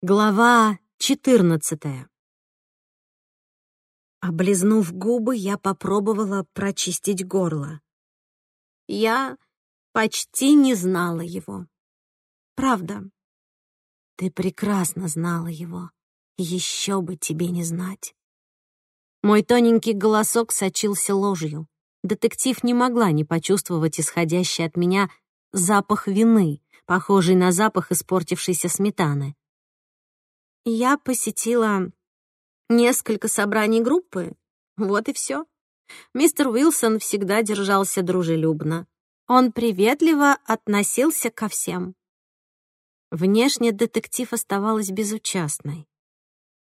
Глава четырнадцатая. Облизнув губы, я попробовала прочистить горло. Я почти не знала его. Правда. Ты прекрасно знала его. Еще бы тебе не знать. Мой тоненький голосок сочился ложью. Детектив не могла не почувствовать исходящий от меня запах вины, похожий на запах испортившейся сметаны. Я посетила несколько собраний группы, вот и все. Мистер Уилсон всегда держался дружелюбно. Он приветливо относился ко всем. Внешне детектив оставалась безучастной.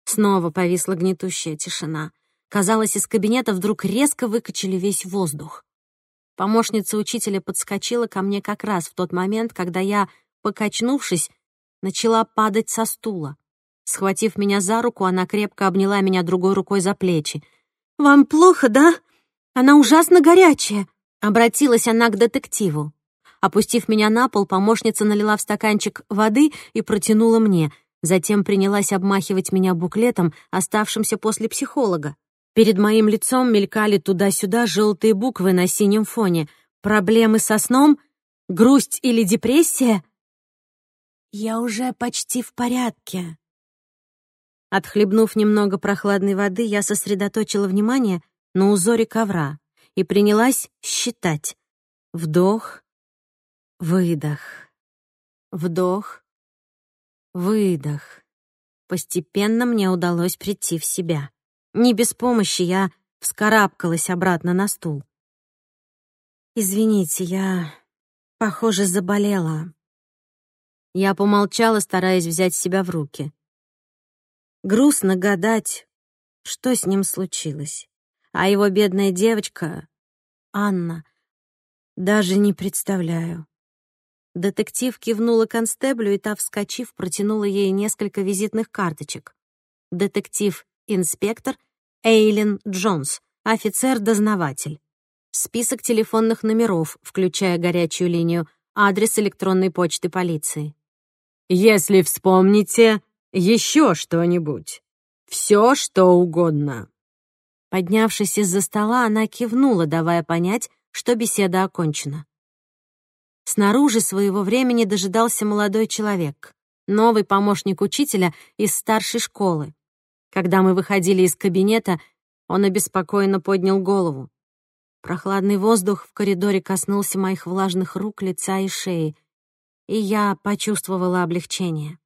Снова повисла гнетущая тишина. Казалось, из кабинета вдруг резко выкачали весь воздух. Помощница учителя подскочила ко мне как раз в тот момент, когда я, покачнувшись, начала падать со стула. Схватив меня за руку, она крепко обняла меня другой рукой за плечи. «Вам плохо, да? Она ужасно горячая!» Обратилась она к детективу. Опустив меня на пол, помощница налила в стаканчик воды и протянула мне. Затем принялась обмахивать меня буклетом, оставшимся после психолога. Перед моим лицом мелькали туда-сюда желтые буквы на синем фоне. Проблемы со сном? Грусть или депрессия? Я уже почти в порядке, Отхлебнув немного прохладной воды, я сосредоточила внимание на узоре ковра и принялась считать. Вдох, выдох, вдох, выдох. Постепенно мне удалось прийти в себя. Не без помощи я вскарабкалась обратно на стул. «Извините, я, похоже, заболела». Я помолчала, стараясь взять себя в руки. Грустно гадать, что с ним случилось. А его бедная девочка, Анна, даже не представляю. Детектив кивнула констеблю, и та, вскочив, протянула ей несколько визитных карточек. Детектив-инспектор Эйлин Джонс, офицер-дознаватель. Список телефонных номеров, включая горячую линию, адрес электронной почты полиции. «Если вспомните, еще что-нибудь. Все, что угодно». Поднявшись из-за стола, она кивнула, давая понять, что беседа окончена. Снаружи своего времени дожидался молодой человек, новый помощник учителя из старшей школы. Когда мы выходили из кабинета, он обеспокоенно поднял голову. Прохладный воздух в коридоре коснулся моих влажных рук, лица и шеи, и я почувствовала облегчение.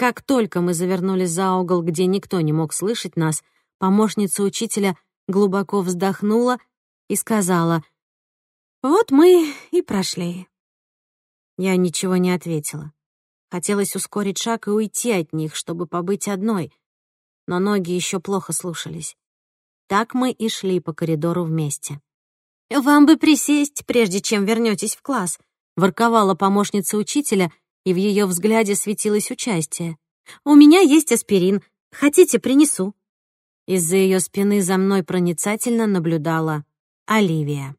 Как только мы завернули за угол, где никто не мог слышать нас, помощница учителя глубоко вздохнула и сказала, «Вот мы и прошли». Я ничего не ответила. Хотелось ускорить шаг и уйти от них, чтобы побыть одной, но ноги еще плохо слушались. Так мы и шли по коридору вместе. «Вам бы присесть, прежде чем вернетесь в класс», — ворковала помощница учителя, и в ее взгляде светилось участие. «У меня есть аспирин. Хотите, принесу?» Из-за ее спины за мной проницательно наблюдала Оливия.